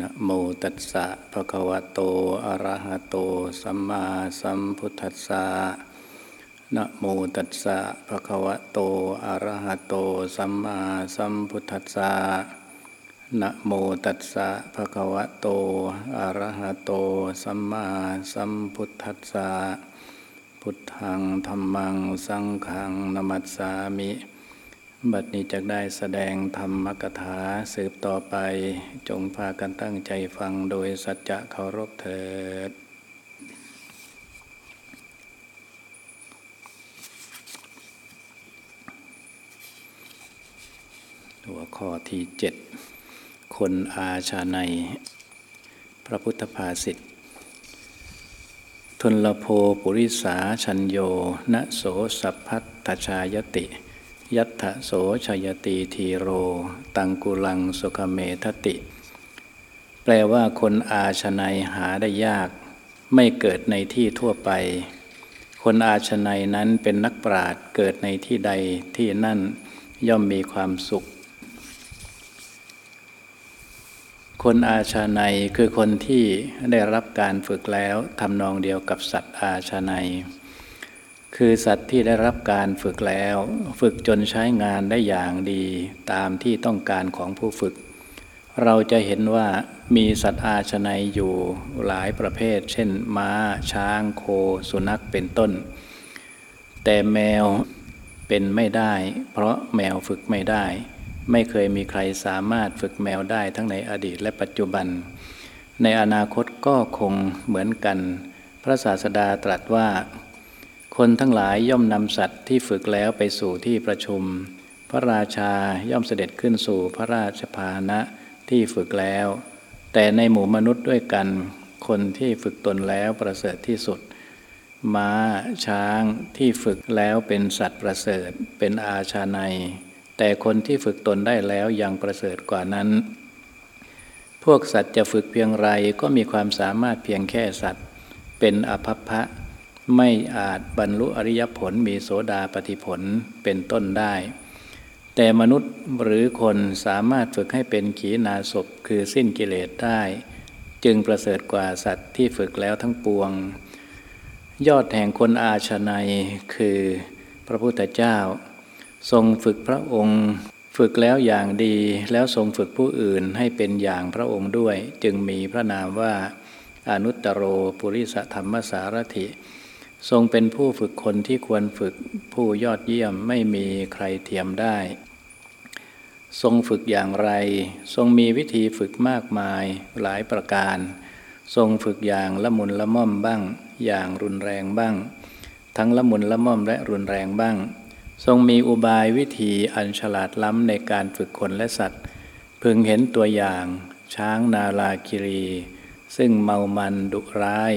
นะโมตัสสะภะคะวะโต อะระหะโต สัมมาสัมพุทธัสสะนะโมตัสสะภะคะวะโต อะระหะโต สัมมาสัมพุทธัสสะนะโมตัสสะภะคะวะโต อะระหะโต สัมมาสัมพุทธัสสะพุทธังธรรมัง สังฆัง นมัสสามิ บัดนี้จะได้แสดงธรรมกถาสืบต่อไป จงพากันตั้งใจฟังโดยสัจจะเคารพเถิด หัวข้อที่เจ็ดคนอาชาในพระพุทธภาษิตทุนลโพปุริสาชัญโยนโสสัพพัตชายติ ยัตถโสชยตีทีโร ตังกุลังสุขเมทติ แปลว่าคนอาชนัยหาได้ยาก ไม่เกิดในที่ทั่วไป คนอาชนัยนั้นเป็นนักปราชญ์เกิดในที่ใดที่นั่นย่อมมีความสุข คนอาชาในคือคนที่ได้รับการฝึกแล้วทำนองเดียวกับสัตว์อาชาใน คือสัตว์ที่ได้รับการฝึกแล้ว ฝึกจนใช้งานได้อย่างดีตามที่ต้องการของผู้ฝึก เราจะเห็นว่ามีสัตว์อาชนัยอยู่หลายประเภท เช่น ม้า ช้าง โค สุนัขเป็นต้น แต่แมวเป็นไม่ได้ เพราะแมวฝึกไม่ได้ ไม่เคยมีใครสามารถฝึกแมวได้ทั้งในอดีตและปัจจุบัน ในอนาคตก็คงเหมือนกัน พระศาสดาตรัสว่า คนทั้งหลายย่อมนำสัตว์ที่ฝึกแล้วไปสู่ที่ประชุม พระราชาย่อมเสด็จขึ้นสู่พระราชพานะที่ฝึกแล้ว แต่ในหมู่มนุษย์ด้วยกัน คนที่ฝึกตนแล้วประเสริฐที่สุด ม้า ช้างที่ฝึกแล้วเป็นสัตว์ประเสริฐเป็นอาชาในแต่คนที่ฝึกตนได้แล้วยังประเสริฐกว่านั้น พวกสัตว์จะฝึกเพียงไรก็มีความสามารถเพียงแค่สัตว์ เป็นอภพะ ไม่อาจบรรลุอริยผลมีโสดาปฏิผลเป็นต้นได้ แต่มนุษย์หรือคนสามารถฝึกให้เป็นขีณาศพคือสิ้นกิเลสได้ จึงประเสริฐกว่าสัตว์ที่ฝึกแล้วทั้งปวง ยอดแห่งคนอาชนัยคือพระพุทธเจ้า ทรงฝึกพระองค์ฝึกแล้วอย่างดีแล้วทรงฝึกผู้อื่นให้เป็นอย่างพระองค์ด้วย จึงมีพระนามว่าอนุตตโรปุริสธรรมสารถิ ทรงเป็นผู้ฝึกคนที่ควรฝึกผู้ยอดเยี่ยมไม่มีใครเทียมได้ ทรงฝึกอย่างไร ทรงมีวิธีฝึกมากมายหลายประการ ทรงฝึกอย่างละมุนละม่อมบ้าง อย่างรุนแรงบ้าง ทั้งละมุนละม่อมและรุนแรงบ้าง ทรงมีอุบายวิธีอันฉลาดล้ำในการฝึกคนและสัตว์ พึงเห็นตัวอย่าง ช้างนาลาคิรี ซึ่งเมามันดุร้าย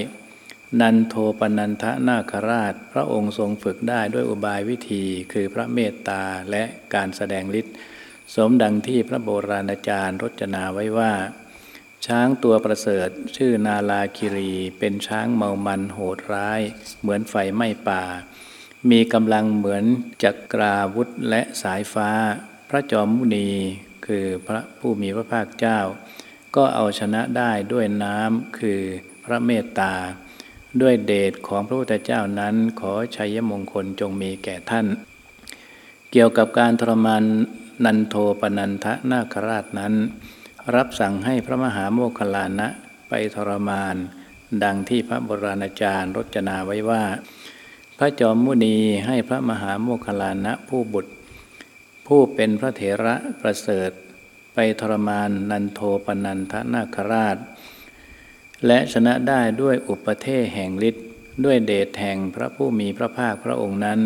นันโทปนันทนาคราช พระองค์ทรงฝึกได้ด้วยอุบายวิธี คือพระเมตตาและการแสดงฤทธิ์สมดังที่พระโบราณอาจารย์รจนาไว้ว่า ช้างตัวประเสริฐชื่อนาลาคิรี เป็นช้างเมามันโหดร้าย เหมือนไฟไหม้ป่า มีกำลังเหมือนจักราวุธและสายฟ้า พระจอมมุนี คือพระผู้มีพระภาคเจ้า ก็เอาชนะได้ด้วยน้ำคือพระเมตตา ด้วยเดชของพระพุทธเจ้านั้นขอชัยมงคลจงมีแก่ท่าน เกี่ยวกับการทรมานนันโทปนันทะนาคราชนั้น รับสั่งให้พระมหาโมคคลานะไปทรมาน ดังที่พระโบราณอาจารย์รจนาไว้ว่า พระจอมมุนีให้พระมหาโมคคลานะผู้บุตร ผู้เป็นพระเถระประเสริฐ ไปทรมานนันโทปนันทนาคราช และชนะได้ด้วยอุปเทศแห่งฤทธิ์ด้วยเดชแห่งพระผู้มีพระภาคพระองค์นั้น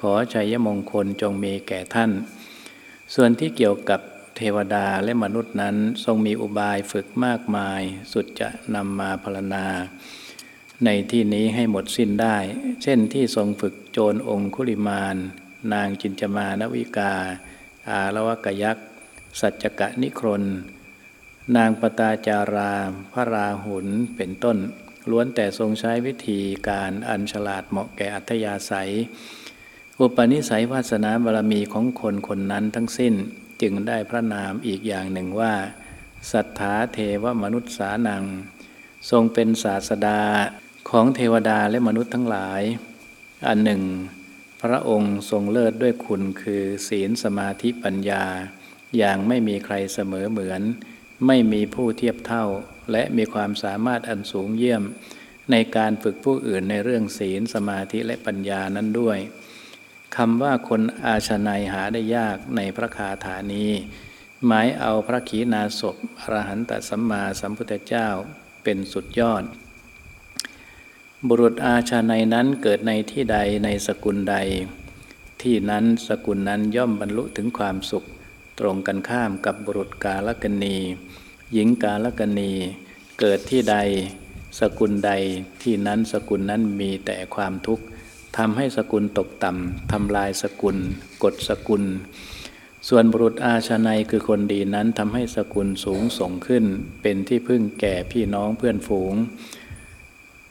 ขอชัยมงคลจงมีแก่ท่าน ส่วนที่เกี่ยวกับเทวดาและมนุษย์นั้นทรงมีอุบายฝึกมากมาย สุดจะนำมาพรณนา ในที่นี้ให้หมดสิ้นได้ เช่นที่ทรงฝึกโจรองคุลิมาน นางจินจมานวิกา อาลวกยักษ์ สัจจกะนิครน นางปตาจาราพระราหุลเป็นต้น ล้วนแต่ทรงใช้วิธีการอันฉลาดเหมาะแก่อัธยาศัย อุปนิสัยวาสนาบารมีของคนคนนั้นทั้งสิ้นจึงได้พระนามอีกอย่างหนึ่งว่าสัทธาเทวมนุษย์สานัง ทรงเป็นศาสดาของเทวดาและมนุษย์ทั้งหลาย อันหนึ่ง พระองค์ทรงเลิศด้วยคุณคือศีลสมาธิปัญญา อย่างไม่มีใครเสมอเหมือน ไม่มีผู้เทียบเท่า และมีความสามารถอันสูงเยี่ยม ในการฝึกผู้อื่นในเรื่องศีลสมาธิและปัญญานั้นด้วยคำว่าคนอาชนัยหาได้ยากในพระคาถานี้ หมายเอาพระขีณาสพอรหันตสัมมาสัมพุทธเจ้าเป็นสุดยอด บุรุษอาชาในนั้นเกิดในที่ใดในสกุลใด ที่นั้นสกุลนั้นย่อมบรรลุถึงความสุข ตรงกันข้ามกับบุรุษกาลกณี หญิงกาลกณี เกิดที่ใด สกุลใดที่นั้นสกุลนั้นมีแต่ความทุกข์ทำให้สกุลตกต่ำทำลายสกุล กดสกุล ส่วนบุรุษอาชนัยคือคนดีนั้นทำให้สกุลสูงส่งขึ้น เป็นที่พึ่งแก่พี่น้องเพื่อนฝูง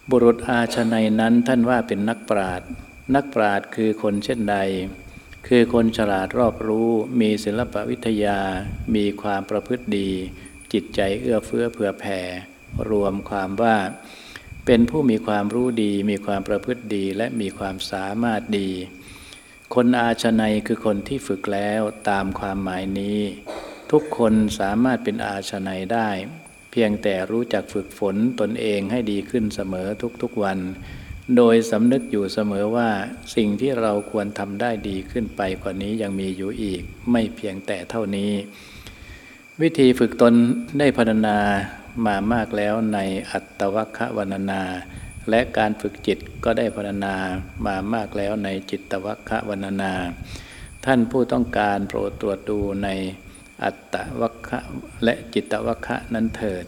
บุรุษอาชนัยนั้นท่านว่าเป็นนักปราดนักปราดคือคนเช่นใด คือคนฉลาดรอบรู้ มีศิลปวิทยา มีความประพฤติดี จิตใจเอื้อเฟื้อเผื่อแผ่ รวมความว่า เป็นผู้มีความรู้ดี มีความประพฤติดีและมีความสามารถดี คนอาชนัยคือคนที่ฝึกแล้วตามความหมายนี้ ทุกคนสามารถเป็นอาชนัยได้ เพียงแต่รู้จักฝึกฝนตนเองให้ดีขึ้นเสมอทุกๆวัน โดยสำนึกอยู่เสมอว่าสิ่งที่เราควรทำได้ดีขึ้นไปกว่านี้ยังมีอยู่อีก ไม่เพียงแต่เท่านี้ วิธีฝึกตนได้พัฒนามามากแล้วในอัตวัคควรรณนา และการฝึกจิตก็ได้พรรณนามามากแล้วในจิตวัคควรรณนา ท่านผู้ต้องการโปรดตรวจดูในอัตวัคและจิตวัคะนั้นเถิด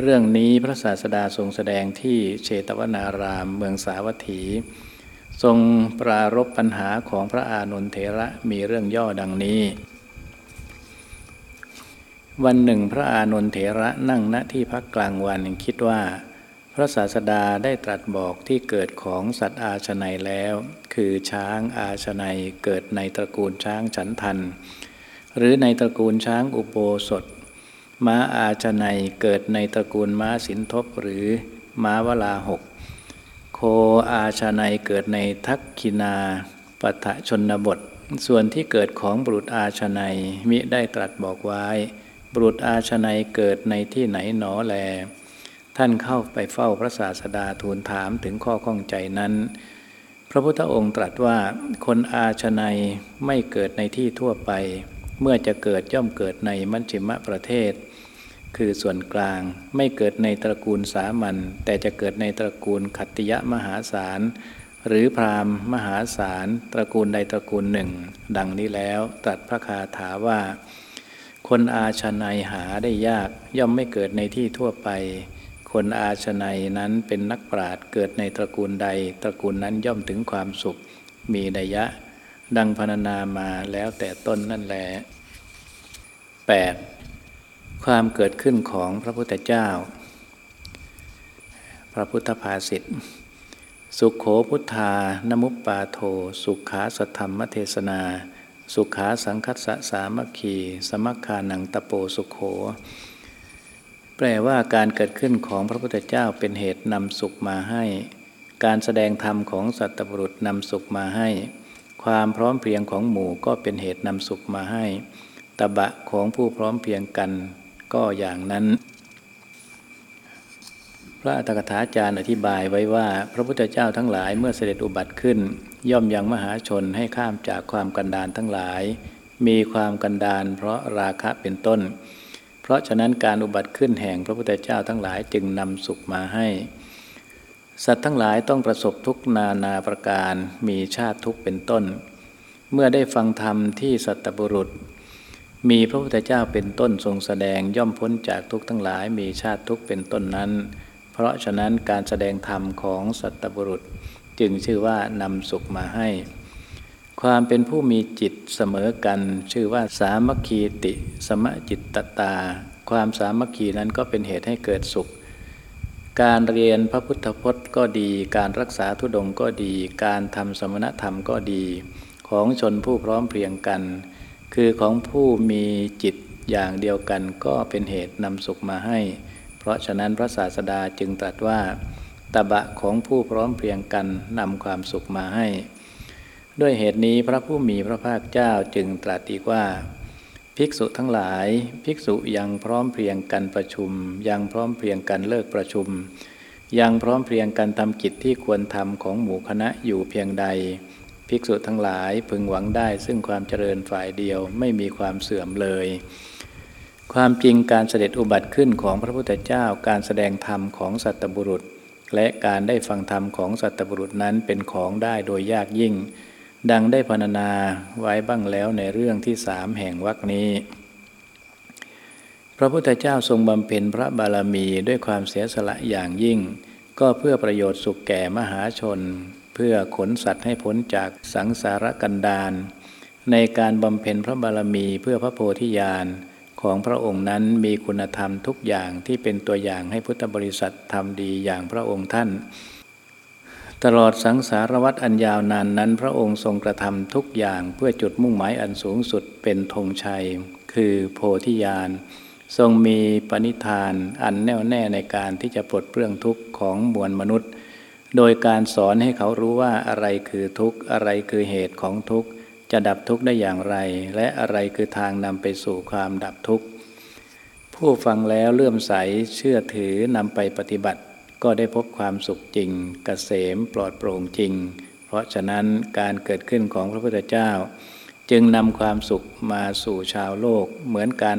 เรื่องนี้พระศาสดาทรงแสดงที่เชตวนารามเมืองสาวัตถี ทรงปรารบปัญหาของพระอานนทเถระมีเรื่องย่อดังนี้ วันหนึ่งพระอานนทเถระนั่งณที่พักกลางวันคิดว่า พระศาสดาได้ตรัสบอกที่เกิดของสัตว์อาชนัยแล้ว คือช้างอาชนัยเกิดในตระกูลช้างฉันทัน หรือในตระกูลช้างอุโบสถ ม้าอาชนัยเกิดในตระกูลม้าสินทบหรือม้าวลาหก โคอาชนัยเกิดในทักคินาปัทชนบท ส่วนที่เกิดของบุรุษอาชนัยมิได้ตรัสบอกไว้ บุตรอาชนัยเกิดในที่ไหนหนอแล ท่านเข้าไปเฝ้าพระศาสดาทูลถามถึงข้อข้องใจนั้น พระพุทธองค์ตรัสว่าคนอาชนัยไม่เกิดในที่ทั่วไป เมื่อจะเกิดย่อมเกิดในมัชฌิมประเทศ คือส่วนกลางไม่เกิดในตระกูลสามัญแต่จะเกิดในตระกูลขัตติยะมหาศาลหรือพราหมณ์มหาศาลตระกูลใดตระกูลหนึ่ ง ดังนี้แล้วตรัสพระคาถาว่า คนอาชนัยหาได้ยากย่อมไม่เกิดในที่ทั่วไป คนอาชนัยนั้นเป็นนักปราดเกิดในตระกูลใด ตระกูลนั้นย่อมถึงความสุข มีนัยะ ดังพรรณนามาแล้วแต่ต้นนั่นแหละ 8. ความเกิดขึ้นของพระพุทธเจ้า พระพุทธภาษิตสุขโขพุทธานมุปปาโท สุขาสธรรมเทศนา สุขาสังคัสสะสามัคคี สมัคคานังตะโปสุขโข แปลว่าการเกิดขึ้นของพระพุทธเจ้าเป็นเหตุนำสุขมาให้ การแสดงธรรมของสัตบุรุษนำสุขมาให้ ความพร้อมเพียงของหมู่ก็เป็นเหตุนำสุขมาให้ ตบะของผู้พร้อมเพียงกันก็อย่างนั้น พระอัตถกถาจารย์อธิบายไว้ว่า พระพุทธเจ้าทั้งหลายเมื่อเสด็จอุบัติขึ้น ย่อมยังมหาชนให้ข้ามจากความกันดานทั้งหลาย มีความกันดานเพราะราคะเป็นต้น เพราะฉะนั้นการอุบัติขึ้นแห่งพระพุทธเจ้าทั้งหลายจึงนำสุขมาให้ สัตว์ทั้งหลายต้องประสบทุกนานาประการมีชาติทุกเป็นต้น เมื่อได้ฟังธรรมที่สัตบุรุษ มีพระพุทธเจ้าเป็นต้นทรงแสดงย่อมพ้นจากทุกทั้งหลายมีชาติทุกเป็นต้นนั้น เพราะฉะนั้นการแสดงธรรมของสัตบุรุษจึงชื่อว่านำสุขมาให้ ความเป็นผู้มีจิตเสมอกัน ชื่อว่าสามัคคีติ สมจิตตตา ความสามัคคีนั้นก็เป็นเหตุให้เกิดสุข การเรียนพระพุทธพจน์ก็ดี การรักษาทุดงก็ดี การทำสมณธรรมก็ดี ของชนผู้พร้อมเพรียงกัน คือของผู้มีจิตอย่างเดียวกันก็เป็นเหตุนำสุขมาให้ เพราะฉะนั้นพระศาสดาจึงตรัสว่า ตบะของผู้พร้อมเพรียงกันนำความสุขมาให้ ด้วยเหตุนี้พระผู้มีพระภาคเจ้าจึงตรัสอีกว่า ภิกษุทั้งหลาย ภิกษุยังพร้อมเพรียงกันประชุม ยังพร้อมเพรียงกันเลิกประชุม ยังพร้อมเพรียงกันทำกิจที่ควรทำของหมู่คณะอยู่เพียงใด ภิกษุทั้งหลายพึงหวังได้ซึ่งความเจริญฝ่ายเดียวไม่มีความเสื่อมเลย ความจริงการเสด็จอุบัติขึ้นของพระพุทธเจ้าการแสดงธรรมของสัตบุรุษ และการได้ฟังธรรมของสัตบุรุษนั้นเป็นของได้โดยยากยิ่ง ดังได้พรรณนาไว้บ้างแล้วในเรื่องที่สามแห่งวรรคนี้ พระพุทธเจ้าทรงบำเพ็ญพระบารมีด้วยความเสียสละอย่างยิ่ง ก็เพื่อประโยชน์สุขแก่มหาชน เพื่อขนสัตว์ให้พ้นจากสังสารกันดารในการบำเพ็ญพระบารมีเพื่อพระโพธิญาณ ของพระองค์นั้นมีคุณธรรมทุกอย่างที่เป็นตัวอย่างให้พุทธบริษัททำดีอย่างพระองค์ท่าน ตลอดสังสารวัฏอันยาวนานนั้น พระองค์ทรงกระทำทุกอย่างเพื่อจุดมุ่งหมายอันสูงสุดเป็นธงชัย คือโพธิญาณทรงมีปณิธานอันแน่วแน่ในการที่จะปลดเปลื้องทุกข์ของมวลมนุษย์ โดยการสอนให้เขารู้ว่าอะไรคือทุกข์อะไรคือเหตุของทุกข์ จะดับทุกข์ได้อย่างไร และอะไรคือทางนำไปสู่ความดับทุกข์ ผู้ฟังแล้วเลื่อมใสเชื่อถือนำไปปฏิบัติ ก็ได้พบความสุขจริงกเกษมปลอดโปร่งจริง เพราะฉะนั้นการเกิดขึ้นของพระพุทธเจ้า จึงนำความสุขมาสู่ชาวโลกเหมือนการ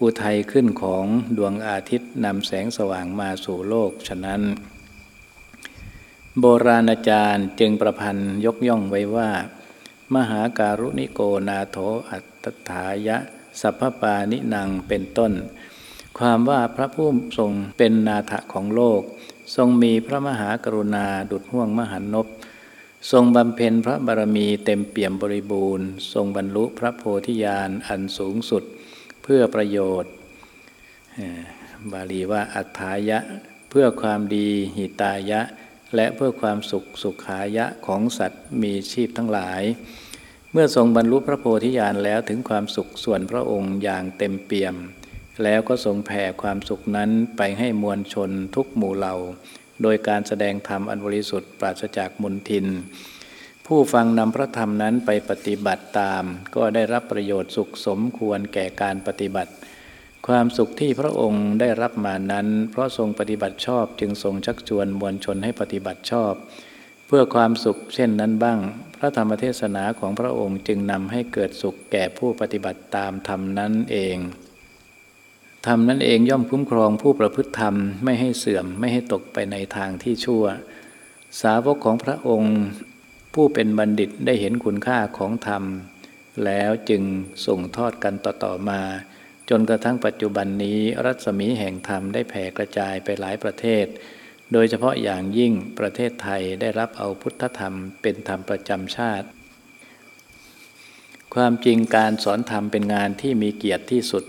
อุทัยขึ้นของดวงอาทิตย์นำแสงสว่างมาสู่โลกฉะนั้น โบราณอาจารย์จึงประพันธ์ยกย่องไว้ว่า มหาการุณิโกนาโถอัตถายะ สัพพปานินังเป็นต้น ความว่าพระผู้ทรงเป็นนาถของโลก ทรงมีพระมหากรุณาดุจห่วงมหันนบทรงบำเพ็ญพระบารมีเต็มเปี่ยมบริบูรณ์ ทรงบรรลุพระโพธิญาณอันสูงสุดเพื่อประโยชน์ บาลีว่าอัฏฐายะ เพื่อความดีหิตายะ และเพื่อความสุขสุขายะของสัตว์มีชีพทั้งหลาย เมื่อทรงบรรลุพระโพธิญาณแล้วถึงความสุขส่วนพระองค์อย่างเต็มเปี่ยม แล้วก็ทรงแผ่ความสุขนั้นไปให้มวลชนทุกหมู่เหล่า โดยการแสดงธรรมอันบริสุทธิ์ปราศจากมุนทิน ผู้ฟังนำพระธรรมนั้นไปปฏิบัติตาม ก็ได้รับประโยชน์สุขสมควรแก่การปฏิบัติ ความสุขที่พระองค์ได้รับมานั้น เพราะทรงปฏิบัติชอบจึงทรงชักชวนมวลชนให้ปฏิบัติชอบ พื่อความสุขเช่นนั้นบ้าง พระธรรมเทศนาของพระองค์จึงนำให้เกิดสุขแก่ผู้ปฏิบัติตามธรรมนั้นเองธรรมนั้นเองย่อมคุ้มครองผู้ประพฤติธรรมไม่ให้เสื่อมไม่ให้ตกไปในทางที่ชั่ว สาวกของพระองค์ ผู้เป็นบัณฑิตได้เห็นคุณค่าของธรรม แล้วจึงส่งทอดกันต่อๆมา จนกระทั่งปัจจุบันนี้รัศมีแห่งธรรมได้แผ่กระจายไปหลายประเทศ โดยเฉพาะอย่างยิ่งประเทศไทยได้รับเอาพุทธธรรมเป็นธรรมประจำชาติ ความจริงการสอนธรรมเป็นงานที่มีเกียรติที่สุด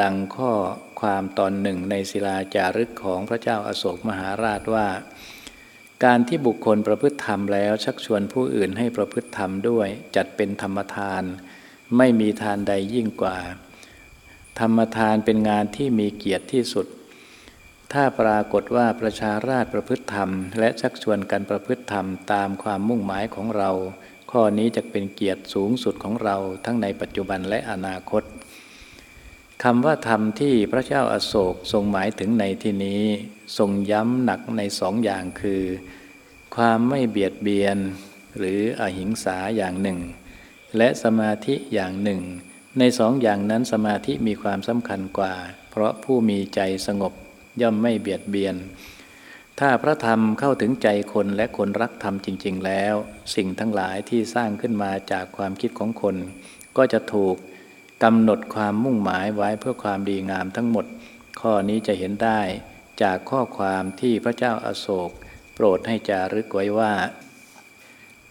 ดังข้อความตอนหนึ่งในศิลาจารึกของพระเจ้าอาโศกมหาราชว่า การที่บุคคลประพฤติธรรมแล้วชักชวนผู้อื่นให้ประพฤติธรรมด้วย จัดเป็นธรรมทาน ไม่มีทานใดยิ่งกว่า ธรรมทานเป็นงานที่มีเกียรติที่สุด ถ้าปรากฏว่าประชาราชประพฤติธรรม และชักชวนกันประพฤติธรรมตามความมุ่งหมายของเรา ข้อนี้จะเป็นเกียรติสูงสุดของเราทั้งในปัจจุบันและอนาคตคำว่าธรรมที่พระเจ้าอาโศกทรงหมายถึงในที่นี้ ทรงย้ำหนักในสองอย่างคือ ความไม่เบียดเบียน หรืออหิงสาอย่างหนึ่ง และสมาธิอย่างหนึ่ง ในสองอย่างนั้นสมาธิมีความสำคัญกว่า เพราะผู้มีใจสงบ ย่อมไม่เบียดเบียน ถ้าพระธรรมเข้าถึงใจคนและคนรักธรรมจริง ๆ แล้ว สิ่งทั้งหลายที่สร้างขึ้นมาจากความคิดของคน ก็จะถูกกำหนดความมุ่งหมายไว้เพื่อความดีงามทั้งหมด ข้อนี้จะเห็นได้จากข้อความที่พระเจ้าอาโศก โปรดให้จารึกไว้ว่า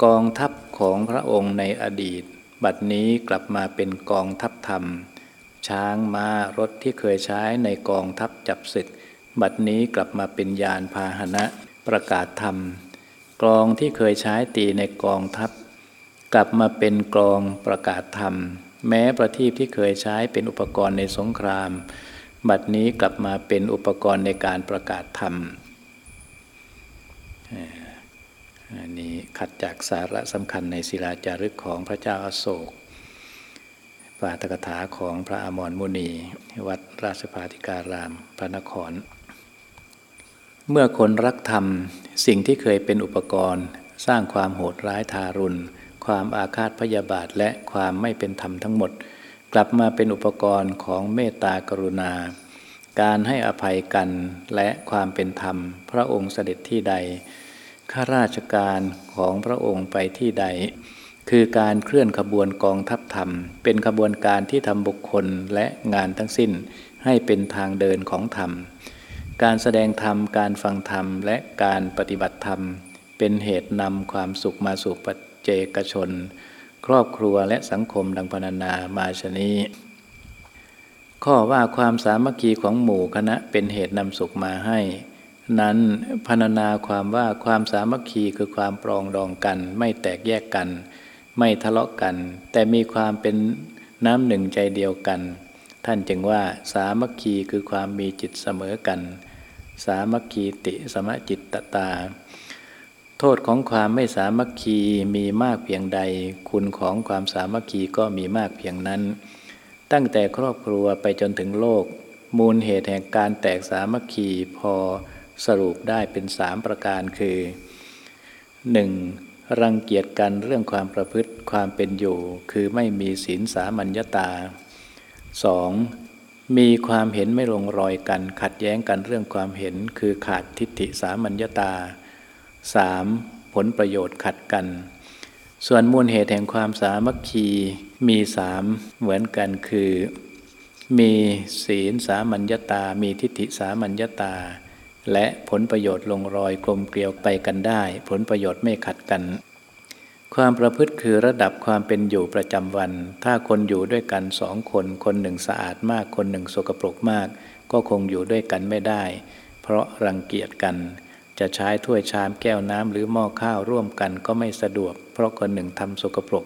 กองทัพของพระองค์ในอดีต บัดนี้กลับมาเป็นกองทัพธรรม ช้างม้ารถที่เคยใช้ในกองทัพจับศึก บัดนี้กลับมาเป็นยานพาหนะประกาศธรรม กลองที่เคยใช้ตีในกองทัพ กลับมาเป็นกลองประกาศธรรม แม้ประทีปที่เคยใช้เป็นอุปกรณ์ในสงคราม บัดนี้กลับมาเป็นอุปกรณ์ในการประกาศธรรมอันนี้ขัดจากสาระสำคัญในศิลาจารึกของพระเจ้าอาโศกปาตกถาของพระอมรมุนี วัดราชพาธิการาม พระนคร เมื่อคนรักธรรม สิ่งที่เคยเป็นอุปกรณ์ สร้างความโหดร้ายทารุณ ความอาฆาตพยาบาทและความไม่เป็นธรรมทั้งหมด กลับมาเป็นอุปกรณ์ของเมตตากรุณา การให้อภัยกันและความเป็นธรรม พระองค์เสด็จที่ใดข้าราชการของพระองค์ไปที่ใด คือการเคลื่อนขบวนกองทัพธรรม เป็นขบวนการที่ทำบุคคลและงานทั้งสิ้นให้เป็นทางเดินของธรรม การแสดงธรรม การฟังธรรม และการปฏิบัติธรรม เป็นเหตุนำความสุขมาสู่ปัจเจกชน ครอบครัวและสังคมดังพรรณนามาชนีข้อว่าความสามัคคีของหมู่คณะเป็นเหตุนำสุขมาให้ นั้นพรรณนาความว่าความสามัคคีคือความปรองดองกัน ไม่แตกแยกกัน ไม่ทะเลาะกัน แต่มีความเป็นน้ำหนึ่งใจเดียวกัน ท่านจึงว่าสามัคคีคือความมีจิตเสมอกัน สามัคคีติสมจิตตตา โทษของความไม่สามัคคีมีมากเพียงใด คุณของความสามัคคีก็มีมากเพียงนั้น ตั้งแต่ครอบครัวไปจนถึงโลก มูลเหตุแห่งการแตกสามัคคีพอสรุปได้เป็นสามประการคือ 1. รังเกียจกันเรื่องความประพฤติความเป็นอยู่ คือไม่มีศีลสามัญญาตา 2. มีความเห็นไม่ลงรอยกัน ขัดแย้งกันเรื่องความเห็นคือขาดทิฏฐิสามัญญาตา 3. ผลประโยชน์ขัดกัน ส่วนมูลเหตุแห่งความสามัคคีมีสามเหมือนกันคือ มีศีลสามัญญาตา มีทิฏฐิสามัญญาตา และผลประโยชน์ลงรอยกลมเกลียวไปกันได้ ผลประโยชน์ไม่ขัดกัน ความประพฤติคือระดับความเป็นอยู่ประจำวัน ถ้าคนอยู่ด้วยกันสองคน คนหนึ่งสะอาดมาก คนหนึ่งสกปรกมาก ก็คงอยู่ด้วยกันไม่ได้ เพราะรังเกียจกัน จะใช้ถ้วยชามแก้วน้ำหรือหม้อข้าวร่วมกันก็ไม่สะดวก เพราะคนหนึ่งทำสกปรก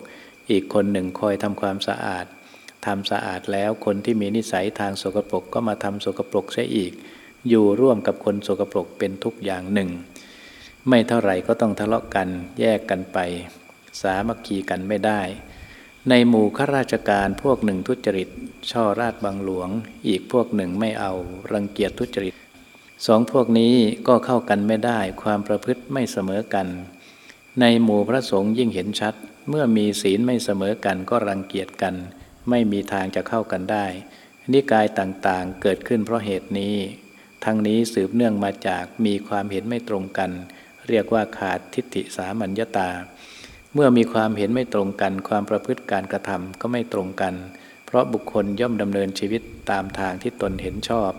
อีกคนหนึ่งคอยทำความสะอาดทำสะอาดแล้วคนที่มีนิสัยทางสกปรกก็มาทำสกปรกใช่อีก อยู่ร่วมกับคนสกปรกเป็นทุกอย่างหนึ่ง ไม่เท่าไหร่ก็ต้องทะเลาะกันแยกกันไป สามัคคีกันไม่ได้ ในหมู่ข้าราชการพวกหนึ่งทุจริต ช่อราชบังหลวง อีกพวกหนึ่งไม่เอา รังเกียจทุจริตสองพวกนี้ก็เข้ากันไม่ได้ ความประพฤติไม่เสมอกัน ในหมู่พระสงฆ์ยิ่งเห็นชัด เมื่อมีศีลไม่เสมอกันก็รังเกียจกัน ไม่มีทางจะเข้ากันได้ นิกายต่างๆเกิดขึ้นเพราะเหตุนี้ ทั้งนี้สืบเนื่องมาจากมีความเห็นไม่ตรงกัน เรียกว่าขาดทิฏฐิสามัญญาตา เมื่อมีความเห็นไม่ตรงกัน ความประพฤติการกระทำก็ไม่ตรงกัน เพราะบุคคลย่อมดำเนินชีวิตตามทางที่ตนเห็นชอบ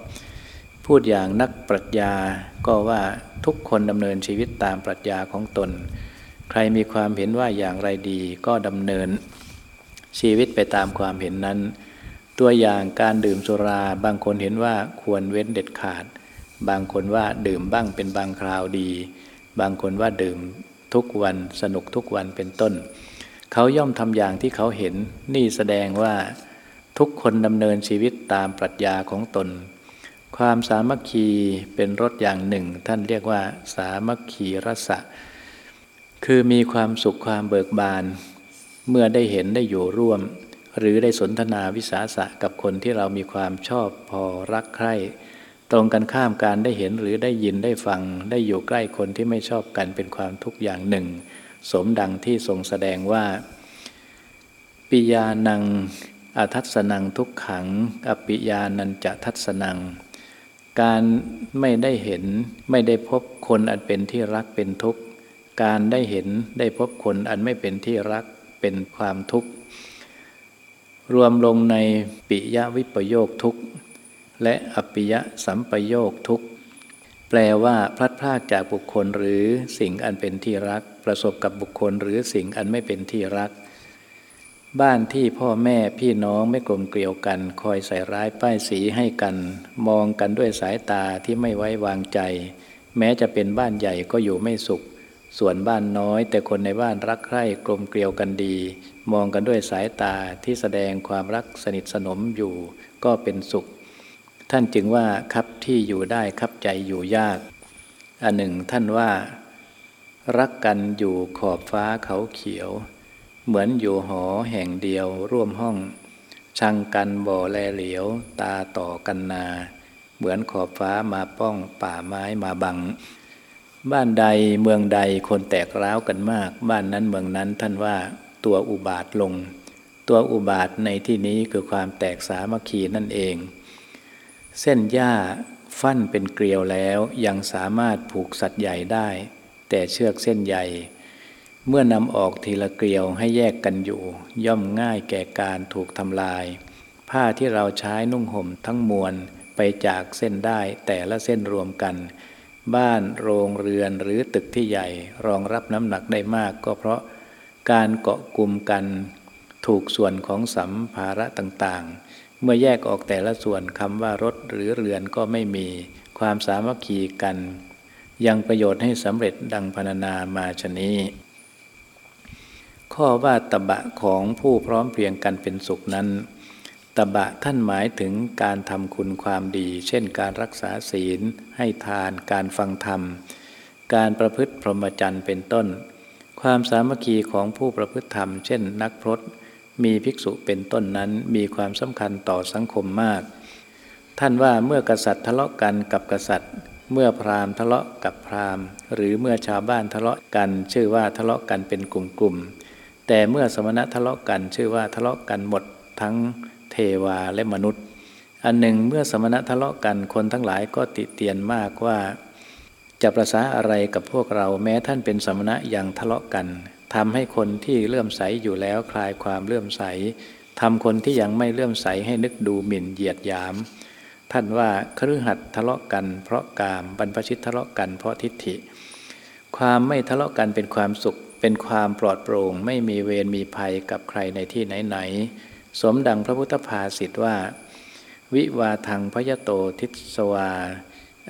พูดอย่างนักปรัชญาก็ว่าทุกคนดำเนินชีวิตตามปรัชญาของตน ใครมีความเห็นว่าอย่างไรดีก็ดำเนิน ชีวิตไปตามความเห็นนั้น ตัวอย่างการดื่มสุราบางคนเห็นว่าควรเว้นเด็ดขาด บางคนว่าดื่มบ้างเป็นบางคราวดี บางคนว่าดื่ม ทุกวันสนุกทุกวันเป็นต้น เขาย่อมทำอย่างที่เขาเห็นนี่แสดงว่าทุกคนดำเนินชีวิตตามปรัชญาของตน ความสามัคคีเป็นรสอย่างหนึ่ง ท่านเรียกว่า สามัคคีรสะ คือมีความสุขความเบิกบาน เมื่อได้เห็นได้อยู่ร่วม หรือได้สนทนาวิสาสะกับคนที่เรามีความชอบพอรักใคร่ ตรงกันข้ามการได้เห็นหรือได้ยินได้ฟัง ได้อยู่ใกล้คนที่ไม่ชอบกันเป็นความทุกข์อย่างหนึ่ง สมดังที่ทรงแสดงว่า ปิยานังอทัศนังทุกขัง อปิยานันจะทัศนัง การไม่ได้เห็นไม่ได้พบคนอันเป็นที่รักเป็นทุกข์การได้เห็นได้พบคนอันไม่เป็นที่รักเป็นความทุกข์รวมลงในปิยวิปโยคทุก และอปิยสัมปโยคทุกแปลว่าพลัดพรากจากบุคคลหรือสิ่งอันเป็นที่รัก ประสบกับบุคคลหรือสิ่งอันไม่เป็นที่รัก บ้านที่พ่อแม่พี่น้องไม่กลมเกลียวกัน คอยใส่ร้ายป้ายสีให้กัน มองกันด้วยสายตาที่ไม่ไว้วางใจ แม้จะเป็นบ้านใหญ่ก็อยู่ไม่สุข ส่วนบ้านน้อย แต่คนในบ้านรักใคร่กลมเกลียวกันดี มองกันด้วยสายตาที่แสดงความรักสนิทสนมอยู่ ก็เป็นสุข ท่านจึงว่าครับที่อยู่ได้ครับใจอยู่ยาก อันหนึ่งท่านว่า รักกันอยู่ขอบฟ้าเขาเขียว เหมือนอยู่หอแห่งเดียวร่วมห้อง ชังกันบ่อแลเหลียว ตาต่อกันนา เหมือนขอบฟ้ามาป้องป่าไม้มาบัง บ้านใดเมืองใดคนแตกร้าวกันมาก บ้านนั้นเมืองนั้นท่านว่าตัวอุบาทลง ตัวอุบาทในที่นี้คือความแตกสามัคคีนั่นเอง เส้นหญ้าฟั่นเป็นเกลียวแล้วยังสามารถผูกสัตว์ใหญ่ได้ แต่เชือกเส้นใหญ่ เมื่อนำออกทีละเกลียวให้แยกกันอยู่ ย่อมง่ายแก่การถูกทำลาย ผ้าที่เราใช้นุ่งห่มทั้งมวลไปจากเส้นได้แต่ละเส้นรวมกัน บ้านโรงเรือนหรือตึกที่ใหญ่ รองรับน้ำหนักได้มากก็เพราะการเกาะกลุ่มกัน ถูกส่วนของสัมภาระต่างๆ เมื่อแยกออกแต่ละส่วนคำว่ารถหรือเรือนก็ไม่มีความสามัคคีกัน ยังประโยชน์ให้สำเร็จดังพรรณนามาชนี้ ข้อว่าตบะของผู้พร้อมเพรียงกันเป็นสุขนั้น ตบะท่านหมายถึงการทำคุณความดี เช่นการรักษาศีล ให้ทานการฟังธรรม การประพฤติพรหมจรรย์เป็นต้น ความสามัคคีของผู้ประพฤติธรรม เช่น นักพรต มีภิกษุเป็นต้นนั้นมีความสำคัญต่อสังคมมาก ท่านว่าเมื่อกษัตริย์ทะเลาะกันกับกษัตริย์ เมื่อพราหมณ์ทะเลาะกับพราหมณ์ หรือเมื่อชาวบ้านทะเลาะกัน ชื่อว่าทะเลาะกันเป็นกลุ่มๆแต่เมื่อสมณะทะเลาะกัน ชื่อว่าทะเลาะกันหมดทั้งเทวาและมนุษย์ อันหนึ่งเมื่อสมณะทะเลาะกันคนทั้งหลายก็ติเตียนมากว่า จะประสาอะไรกับพวกเราแม้ท่านเป็นสมณะยังทะเลาะกัน ทำให้คนที่เลื่อมใสอยู่แล้วคลายความเลื่อมใสทำคนที่ยังไม่เลื่อมใสให้นึกดูหมิ่นเหยียดหยาม ท่านว่าครือหัดทะเลาะกัน เพราะกามบรรพชิตทะเลาะกันเพราะทิฏฐิ ความไม่ทะเลาะกันเป็นความสุข เป็นความปลอดโปร่ง ไม่มีเวรมีภัยกับใครในที่ไหนๆสมดังพระพุทธภาษิตว่า วิวาทัง ภยโตทิสวา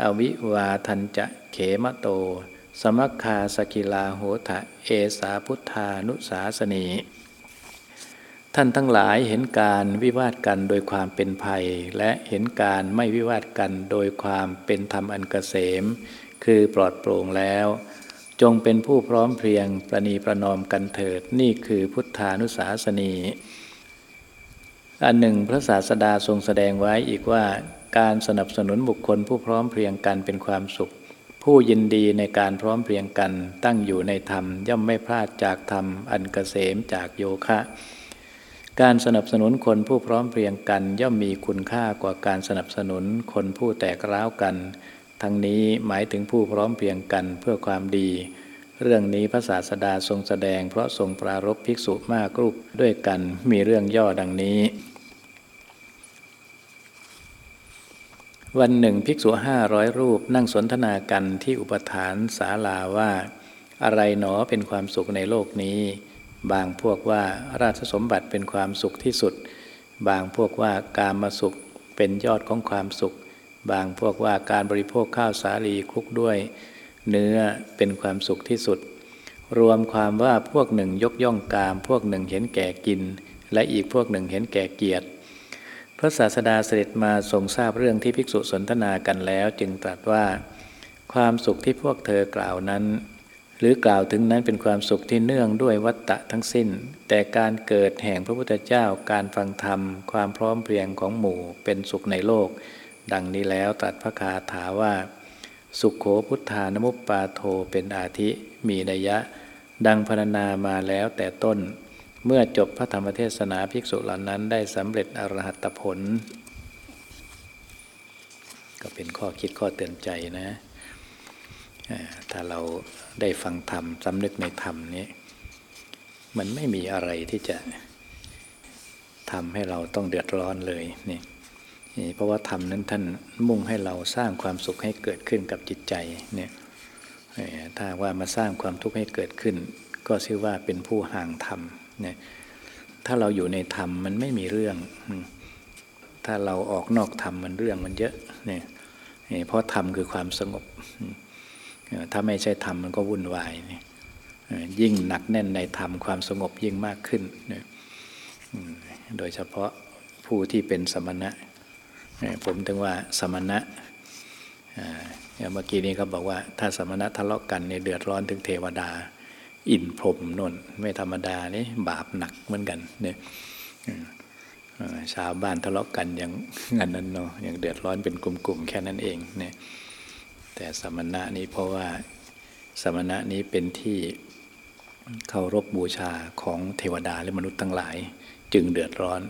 อวิวาทัญจะเขมโต สมัคคาสขิลาโหถะเอสาพุทธานุสาสนีท่านทั้งหลายเห็นการวิวาทกันโดยความเป็นภัย และเห็นการไม่วิวาทกันโดยความเป็นธรรมอันเกษม คือปลอดโปร่งแล้ว จงเป็นผู้พร้อมเพรียงประนีประนอมกันเถิดนี่คือพุทธานุสาสนีอันหนึ่งพระศาสดาทรงแสดงไว้อีกว่า การสนับสนุนบุคคลผู้พร้อมเพรียงกันเป็นความสุข ผู้ยินดีในการพร้อมเพรียงกันตั้งอยู่ในธรรม ย่อมไม่พลาดจากธรรม อันเกษมจากโยคะ การสนับสนุนคนผู้พร้อมเพรียงกัน ย่อมมีคุณค่ากว่าการสนับสนุนคนผู้แตกร้าวกัน ทั้งนี้หมายถึงผู้พร้อมเพรียงกันเพื่อความดี เรื่องนี้พระศาสดาทรงแสดง เพราะทรงปรารบภิกษุมากรูปด้วยกันมีเรื่องย่อดังนี้ วันหนึ่งภิกษุห้าร้อยรูปนั่งสนทนากันที่อุปถานศาลาว่า อะไรหนอเป็นความสุขในโลกนี้ บางพวกว่าราชสมบัติเป็นความสุขที่สุด บางพวกว่ากามมาสุขเป็นยอดของความสุข บางพวกว่าการบริโภคข้าวสาลีคลุกด้วย เนื้อเป็นความสุขที่สุด รวมความว่าพวกหนึ่งยกย่องกาม พวกหนึ่งเห็นแก่กิน และอีกพวกหนึ่งเห็นแก่เกียรติ พระศาสดาเสด็จมาทรงทราบเรื่องที่ภิกษุสนทนากันแล้ว จึงตรัสว่า ความสุขที่พวกเธอกล่าวนั้น หรือกล่าวถึงนั้นเป็นความสุขที่เนื่องด้วยวัตตะทั้งสิ้น แต่การเกิดแห่งพระพุทธเจ้าการฟังธรรม ความพร้อมเพรียงของหมู่เป็นสุขในโลก ดังนี้แล้วตรัสพระคาถาว่า สุขโขพุทธานมุปปาโทเป็นอาทิมีนัยยะ ดังพรรณนามาแล้วแต่ต้น เมื่อจบพระธรรมเทศนาภิกษุเหล่านั้นได้สำเร็จอรหัตผล ก็เป็นข้อคิดข้อเตือนใจนะ ถ้าเราได้ฟังธรรมสำนึกในธรรมนี้ มันไม่มีอะไรที่จะทำให้เราต้องเดือดร้อนเลยนี่เพราะว่าธรรมนั้นท่านมุ่งให้เราสร้างความสุขให้เกิดขึ้นกับจิตใจเนี่ยถ้าว่ามาสร้างความทุกข์ให้เกิดขึ้น ก็ชื่อว่าเป็นผู้ห่างธรรม เนี่ยถ้าเราอยู่ในธรรมมันไม่มีเรื่อง ถ้าเราออกนอกธรรมมันเรื่องมันเยอะเนี่ยเพราะธรรมคือความสงบ ถ้าไม่ใช่ธรรมมันก็วุ่นวายเนี่ยยิ่งหนักแน่นในธรรมความสงบยิ่งมากขึ้นโดยเฉพาะผู้ที่เป็นสมณะ ผมถึงว่าสมณะเมื่อกี้นี้เขาบอกว่าถ้าสมณะทะเลาะกันเนี่ยเดือดร้อนถึงเทวดา อินพรมนนไม่ธรรมดานี่บาปหนักเหมือนกันเนี่ยชาวบ้านทะเลาะกันอย่างนั้นนั้นเนาะอย่างเดือดร้อนเป็นกลุ่มๆแค่นั้นเองเนี่ยแต่สมณะนี้เพราะว่าสมณะนี้เป็นที่เคารพบบูชาของเทวดาและมนุษย์ทั้งหลาย จึงเดือดร้อน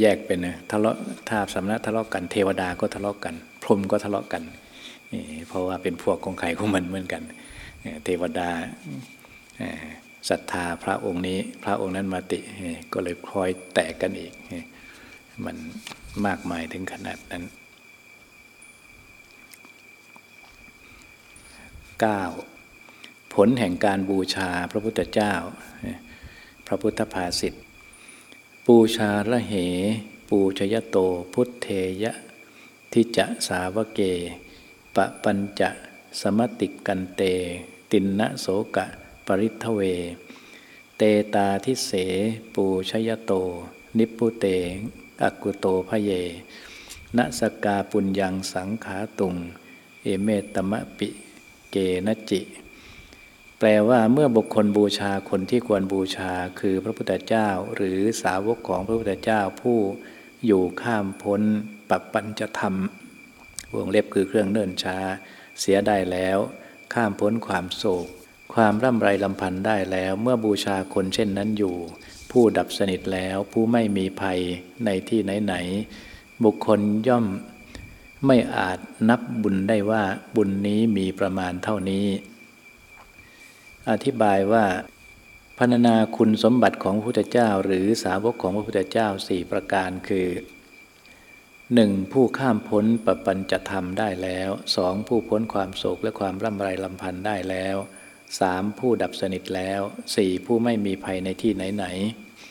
แยกเป็นทะเลาะถ้าสมณะทะเลาะกันเทวดาก็ทะเลาะกัน พรหมก็ทะเลาะกัน เพราะว่าเป็นพวกของใครของมันเหมือนกัน เทวดา ศรัทธาพระองค์นี้พระองค์นั้นมาติก็เลยคอยแตกกันอีก มันมากมายถึงขนาดนั้น 9. ผลแห่งการบูชาพระพุทธเจ้า พระพุทธภาษิตปูชาระเห ปูชยโตพุทเทยะทิจะสาวเก ปะปัญจะสมติกันเต ตินนะโสกะ ปริทเว เตตาทิเส ปูชยโต นิพุเตอกุโตพเยนสกาปุญญังสังขาตุง เอเมตมะปิเกนจิ แปลว่าเมื่อบุคคลบูชาคนที่ควรบูชาคือพระพุทธเจ้า หรือสาวกของพระพุทธเจ้าผู้อยู่ข้ามพ้นปัปปัญจธรรมวงเล็บคือเครื่องเนิ่นช้า เสียได้แล้ว ข้ามพ้นความโศก ความร่ำไรลำพันธ์ได้แล้วเมื่อบูชาคนเช่นนั้นอยู่ ผู้ดับสนิทแล้วผู้ไม่มีภัยในที่ไหนๆบุคคลย่อมไม่อาจนับบุญได้ว่าบุญนี้มีประมาณเท่านี้ อธิบายว่าพรรณนาคุณสมบัติของพระพุทธเจ้าหรือสาวกของพระพุทธเจ้าสี่ประการคือหนึ่งผู้ข้ามพ้นปปัญจะทำได้แล้วสองผู้พ้นความโศกและความร่ำไรลำพันธ์ได้แล้ว สามผู้ดับสนิทแล้วสี่ผู้ไม่มีภัยในที่ไหน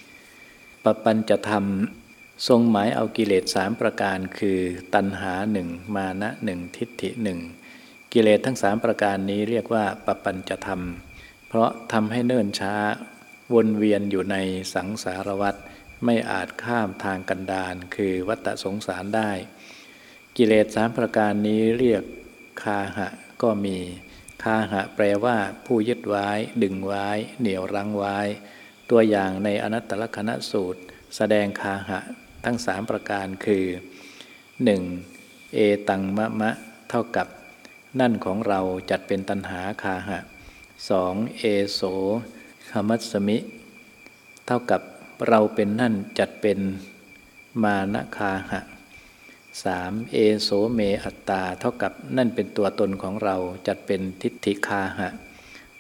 ๆปปัญจะทำทรงหมายเอากิเลสสามประการคือ ตัณหาหนึ่งมานะหนึ่งทิฏฐิหนึ่งกิเลสทั้งสามประการนี้เรียกว่าปปัญจะธรรม เพราะทำให้เนิ่นช้าวนเวียนอยู่ในสังสารวัฏไม่อาจข้ามทางกันดานคือวัฏสงสารได้ กิเลสสามประการนี้เรียกคาหะก็มี คาหะแปลว่า ผู้ยึดไว้ ดึงไว้ เหนี่ยวรั้งไว้ ตัวอย่างในอนัตตลกนสูตร แสดงคาหะทั้งสามประการคือ 1. เอตังมะมะ เท่ากับ นั่นของเราจัดเป็นตันหาคาหะ 2. เอโสขมัสมิ เท่ากับเราเป็นนั่นจัดเป็นมานะคาหะ 3. เอโสเมอัตตา เท่ากับนั่นเป็นตัวตนของเราจัดเป็นทิฏฐิคาหะ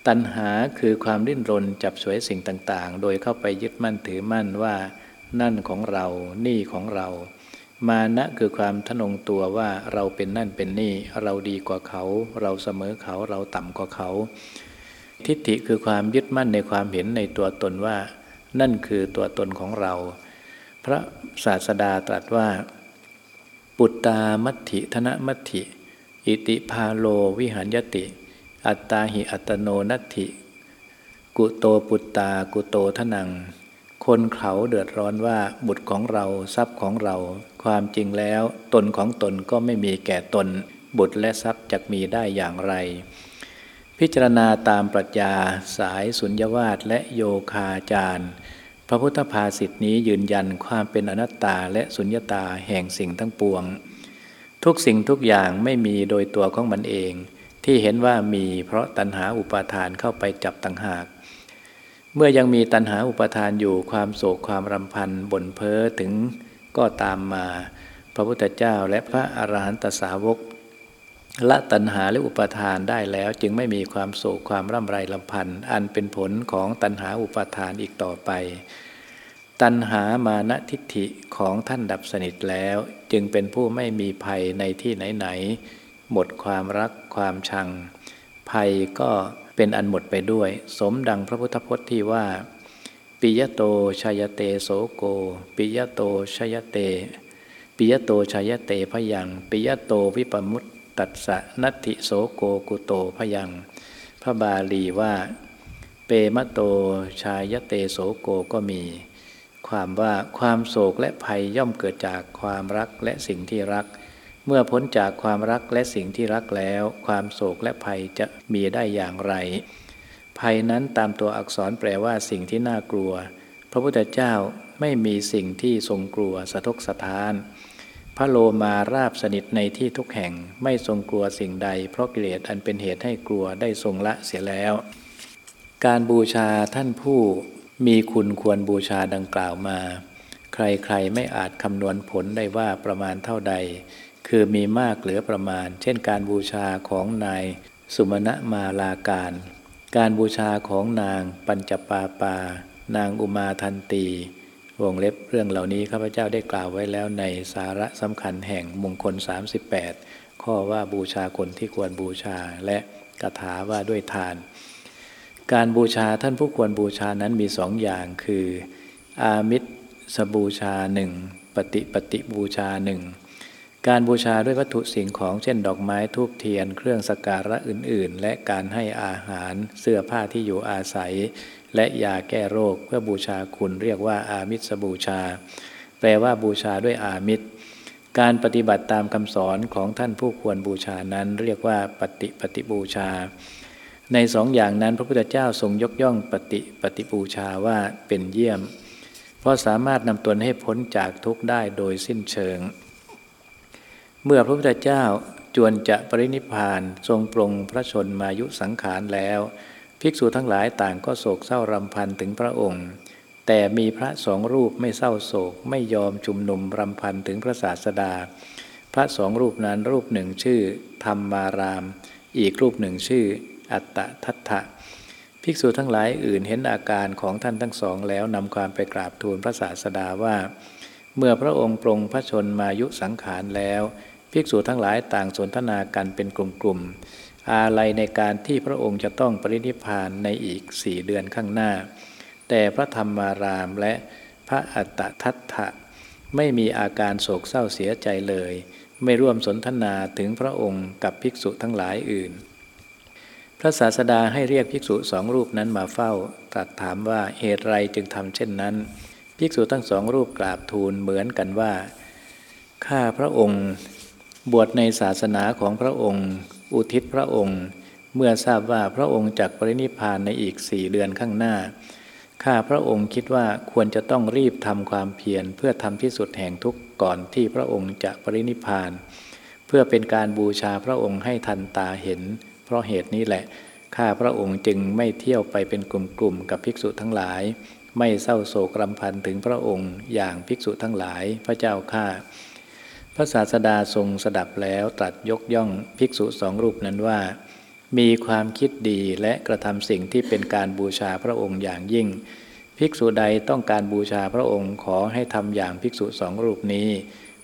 ตัณหาคือความดิ้นรนจับสวยสิ่งต่าง ๆ โดยเข้าไปยึดมั่นถือมั่นว่านั่นของเรา นี่ของเรา มานะคือความทนงตัวว่าเราเป็นนั่นเป็นนี่ เราดีกว่าเขา เราเสมอเขาเราต่ำกว่าเขา ทิฏฐิคือความยึดมั่นในความเห็นในตัวตนว่า นั่นคือตัวตนของเรา พระศาสดาตรัสว่า ปุตตามัตถิธนมัตถิ อิติพาโลวิหารยติ อัตตาหิอัตโนนัตถิ กุโตปุตตากุโตทนัง คนเขาเดือดร้อนว่าบุตรของเราทรัพย์ของเรา ความจริงแล้ว ตนของตนก็ไม่มีแก่ตน บุตรและทรัพย์จะมีได้อย่างไร พิจารณาตามปรัชญาสายสุญญวาสและโยคาจารย์ ระพุทธภาษิตนี้ยืนยันความเป็นอนัตตาและสุญญตาแห่งสิ่งทั้งปวง ทุกสิ่งทุกอย่างไม่มีโดยตัวของมันเอง ที่เห็นว่ามีเพราะตัณหาอุปาทานเข้าไปจับต่างหาก เมื่อยังมีตัณหาอุปาทานอยู่ความโศกความรำพันบ่นเพ้อถึงก็ตามมา พระพุทธเจ้าและพระอรหันตสาวก ละตัณหาและอุปทานได้แล้วจึงไม่มีความโศกความร่ำไรลำพันธ์อันเป็นผลของตัณหาอุปทานอีกต่อไป ตัณหามานะทิฏฐิของท่านดับสนิทแล้ว จึงเป็นผู้ไม่มีภัยในที่ไหนๆหมดความรักความชัง ภัยก็เป็นอันหมดไปด้วย สมดังพระพุทธพจน์ที่ว่าปิยโตชายเตโสโกปิยโตชายเตปิยโตชายเตพยังปิยโตวิปมุต ตัสสะนัตถิโสโกกุโตพยัง พระบาลีว่า เปมะโตชายเตโสโกก็มี ความว่าความโศกและภัยย่อมเกิดจากความรักและสิ่งที่รัก เมื่อพ้นจากความรักและสิ่งที่รักแล้ว ความโศกและภัยจะมีได้อย่างไร ภัยนั้นตามตัวอักษรแปลว่าสิ่งที่น่ากลัว พระพุทธเจ้าไม่มีสิ่งที่ทรงกลัวสะทกสะท้าน พระโลมาราบสนิทในที่ทุกแห่งไม่ทรงกลัวสิ่งใด เพราะกิเลสอันเป็นเหตุให้กลัวได้ทรงละเสียแล้ว การบูชาท่านผู้มีคุณควรบูชาดังกล่าวมา ใครๆไม่อาจคำนวณผลได้ว่าประมาณเท่าใด คือมีมากเหลือประมาณ เช่นการบูชาของนายสุมาณมาลาการ การบูชาของนางปัญจปาปา นางอุมาทันตี วงเล็บเรื่องเหล่านี้ข้าพเจ้าได้กล่าวไว้แล้วในสาระสำคัญแห่งมงคล 38 ข้อว่าบูชาคนที่ควรบูชาและกถาว่าด้วยทาน การบูชาท่านผู้ควรบูชานั้นมีสองอย่างคือ อามิตสบูชาหนึ่งปฏิปฏิบูชาหนึ่งการบูชาด้วยวัตถุสิ่งของเช่นดอกไม้ทูบเทียน เครื่องสักการะอื่น ๆ และการให้อาหารเสื้อผ้าที่อยู่อาศัย และยาแก้โรคเพื่อบูชาคุณเรียกว่าอามิตรบูชา แปลว่าบูชาด้วยอามิตรการปฏิบัติตามคำสอนของท่านผู้ควรบูชานั้น เรียกว่าปฏิปฏิบูชา ในสองอย่างนั้นพระพุทธเจ้าทรงยกย่องปฏิปฏิบูชาว่าเป็นเยี่ยม เพราะสามารถนำตนให้พ้นจากทุกข์ได้โดยสิ้นเชิง เมื่อพระพุทธเจ้าจวนจะปรินิพานทรงปรงพระชนมายุสังขารแล้ว ภิกษุทั้งหลายต่างก็โศกเศร้ารำพันถึงพระองค์ แต่มีพระสองรูปไม่เศร้าโศกไม่ยอมชุมนุมรำพันถึงพระศาสดา พระสองรูปนั้นรูปหนึ่งชื่อ ธรรมาราม อีกรูปหนึ่งชื่อ อัตตทัตถะภิกษุทั้งหลายอื่นเห็นอาการของท่านทั้งสองแล้วนำความไปกราบทูลพระศาสดาว่า เมื่อพระองค์ปรงพระชนมายุสังขารแล้ว ภิกษุทั้งหลายต่างสนทนากันเป็นกลุ่มๆ อาลัยในการที่พระองค์จะต้องปรินิพานในอีกสี่เดือนข้างหน้า แต่พระธรรมารามและพระอัตตทัตถะไม่มีอาการโศกเศร้าเสียใจเลย ไม่ร่วมสนทนาถึงพระองค์กับภิกษุทั้งหลายอื่น พระศาสดาให้เรียกภิกษุสองรูปนั้นมาเฝ้า ตรัสถามว่าเหตุไรจึงทำเช่นนั้น ภิกษุทั้งสองรูปกราบทูลเหมือนกันว่า ข้าพระองค์บวชในศาสนาของพระองค์ อุทิศพระองค์ เมื่อทราบว่าพระองค์จักปรินิพานในอีกสี่เดือนข้างหน้า ข้าพระองค์คิดว่าควรจะต้องรีบทำความเพียรเพื่อทำที่สุดแห่งทุกก่อนที่พระองค์จะปรินิพาน เพื่อเป็นการบูชาพระองค์ให้ทันตาเห็น เพราะเหตุนี้แหละ ข้าพระองค์จึงไม่เที่ยวไปเป็นกลุ่มๆกับภิกษุทั้งหลาย ไม่เศร้าโศกรำพันถึงพระองค์อย่างภิกษุทั้งหลายพระเจ้าข้า พระศาสดาทรงสดับแล้วตรัสยกย่องภิกษุสองรูปนั้นว่า มีความคิดดีและกระทำสิ่งที่เป็นการบูชาพระองค์อย่างยิ่ง ภิกษุใดต้องการบูชาพระองค์ขอให้ทำอย่างภิกษุสองรูปนี้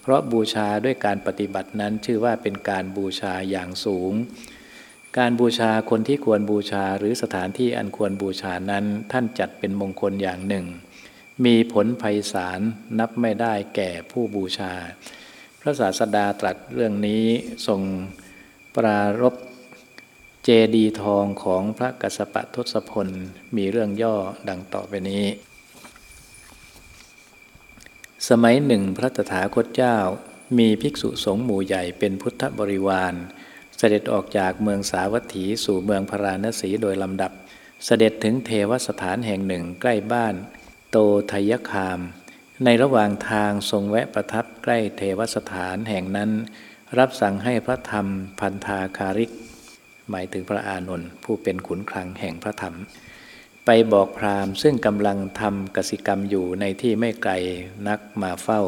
เพราะบูชาด้วยการปฏิบัตินั้นชื่อว่าเป็นการบูชาอย่างสูง การบูชาคนที่ควรบูชาหรือสถานที่อันควรบูชานั้นท่านจัดเป็นมงคลอย่างหนึ่ง มีผลภัยสารนับไม่ได้แก่ผู้บูชา พระศาสดาตรัสเรื่องนี้ทรงปรารบเจดีทองของพระกัสปะทศพลมีเรื่องย่อดังต่อไปนี้ สมัยหนึ่งพระตถาคตเจ้ามีภิกษุสงฆ์หมู่ใหญ่เป็นพุทธบริวาร เสด็จออกจากเมืองสาวัตถีสู่เมืองพราณสีโดยลำดับ เสด็จถึงเทวสถานแห่งหนึ่งใกล้บ้าน โตทยคาม ในระหว่างทางทรงแวะประทับใกล้เทวสถานแห่งนั้น รับสั่งให้พระธรรมพันธาคาริก หมายถึงพระอานนท์ผู้เป็นขุนคลังแห่งพระธรรม ไปบอกพราหมณ์ซึ่งกำลังทำกสิกรรมอยู่ในที่ไม่ไกลนักมาเฝ้า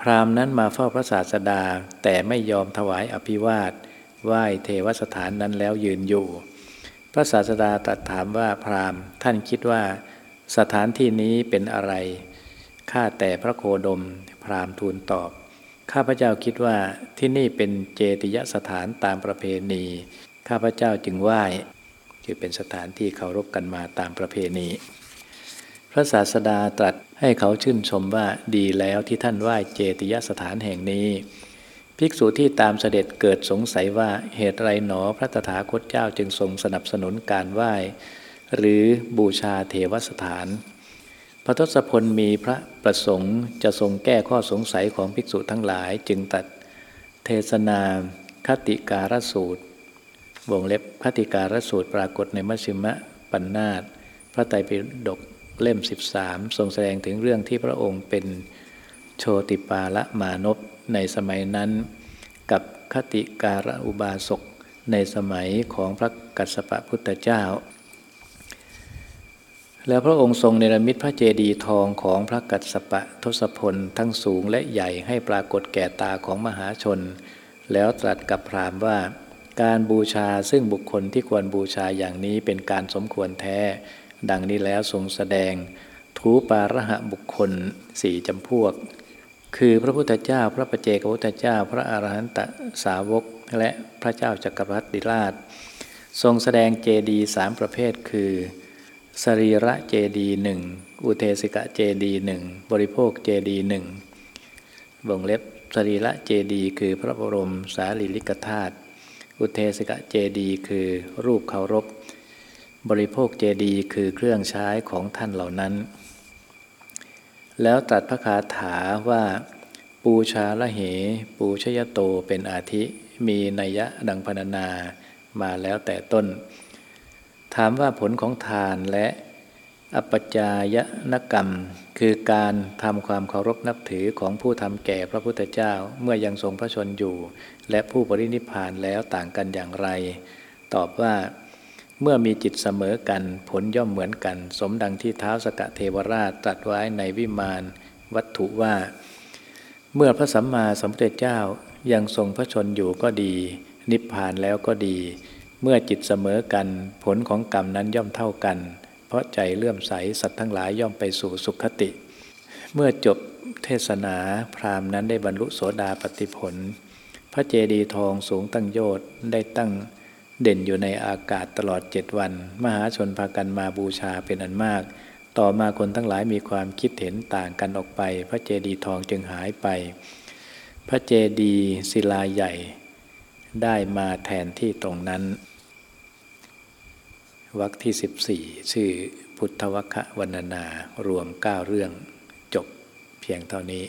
พราหมณ์นั้นมาเฝ้าพระศาสดาแต่ไม่ยอมถวายอภิวาทไหว้เทวสถานนั้นแล้วยืนอยู่ พระศาสดาตรัสถามว่าพราหมณ์ท่านคิดว่าสถานที่นี้เป็นอะไร ข้าแต่พระโคดม พราหมณ์ทูลตอบ ข้าพเจ้าคิดว่าที่นี่เป็นเจติยสถานตามประเพณี ข้าพเจ้าจึงไหว้คือเป็นสถานที่เคารพกันมาตามประเพณี พระศาสดาตรัสให้เขาชื่นชมว่าดีแล้วที่ท่านไหว้เจติยสถานแห่งนี้ ภิกษุที่ตามเสด็จเกิดสงสัยว่าเหตุไรหนอพระตถาคตเจ้าจึงทรงสนับสนุนการไหว้ หรือบูชาเทวสถาน พระทศพลมีพระประสงค์จะทรงแก้ข้อสงสัยของภิกษุทั้งหลาย จึงตัดเทศนาคติการสูตร วงเล็บคติการสูตรปรากฏในมัชฌิมะปัญนาตพระไตรปิฎกเล่ม 13 ทรงแสดงถึงเรื่องที่พระองค์เป็นโชติปาละมานพในสมัยนั้น กับคติการอุบาสกในสมัยของพระกัสสปะพุทธเจ้า แล้วพระองค์ทรงเนรมิตพระเจดีย์ทองของพระกัสสปะทศพลทั้งสูงและใหญ่ให้ปรากฏแก่ตาของมหาชน แล้วตรัสกับพราหมณ์ว่า การบูชาซึ่งบุคคลที่ควรบูชาอย่างนี้เป็นการสมควรแท้ ดังนี้แล้วทรงแสดง ทูปาระหะบุคคลสี่จำพวก คือพระพุทธเจ้าพระปเจกพุทธเจ้า พระอรหันตสาวกและพระเจ้าจักรพรรดิราช ทรงแสดงเจดีย์สามประเภทคือ สรีระเจดีหนึ่งอุเทสิกะเจดีหนึ่งบริโภคเจดีหนึ่งวงเล็บสรีระเจดีคือพระบรมสารีริกธาตุอุเทสิกะเจดีคือรูปเคารพ บริโภคเจดีคือเครื่องใช้ของท่านเหล่านั้น แล้วตรัสพระคาถาว่า ปูชาละเห ปูชยโตเป็นอาทิมีนัยยะดังพรรณนามาแล้วแต่ต้น ถามว่าผลของทานและอปจายนกรรม คือการทำความเคารพนับถือของผู้ทำแก่พระพุทธเจ้าเมื่อยังทรงพระชนอยู่ และผู้ปรินิพพานแล้วต่างกันอย่างไร ตอบว่าเมื่อมีจิตเสมอกันผลย่อมเหมือนกัน สมดังที่เท้าสกเทวราชตรัสไว้ในวิมานวัตถุว่า เมื่อพระสัมมาสัมพุทธเจ้ายังทรงพระชนอยู่ก็ดี นิพพานแล้วก็ดี มื่อจิตเสมอกัน ผลของกรรมนั้นย่อมเท่ากัน เพราะใจเลื่อมใสสัตว์ทั้งหลายย่อมไปสู่สุขติ เมื่อจบเทศนาพราหมณ์นั้นได้บรรลุโสดาปติผล พระเจดีย์ทองสูงตั้งโยชน์ได้ตั้งเด่นอยู่ในอากาศตลอดเจ็ดวัน มหาชนพากันมาบูชาเป็นอันมาก ต่อมาคนทั้งหลายมีความคิดเห็นต่างกันออกไป พระเจดีย์ทองจึงหายไป พระเจดีย์ศิลาใหญ่ ได้มาแทนที่ตรงนั้น วรรคที่ 14 ชื่อพุทธวัควรรณนารวม 9 เรื่องจบเพียงเท่านี้